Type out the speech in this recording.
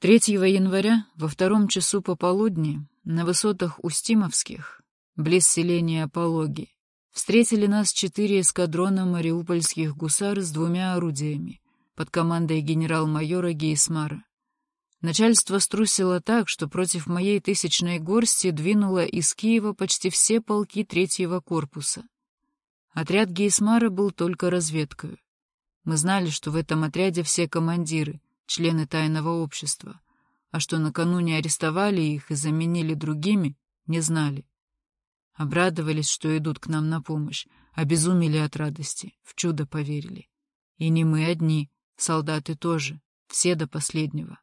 3 января во втором часу пополудни на высотах Устимовских, близ селения Апологи, встретили нас четыре эскадрона мариупольских гусар с двумя орудиями под командой генерал-майора Гейсмара. Начальство струсило так, что против моей тысячной горсти двинуло из Киева почти все полки третьего корпуса. Отряд Гейсмара был только разведкой. Мы знали, что в этом отряде все командиры — члены тайного общества, а что накануне арестовали их и заменили другими, не знали. Обрадовались, что идут к нам на помощь, обезумели от радости, в чудо поверили. И не мы одни, солдаты тоже, все до последнего.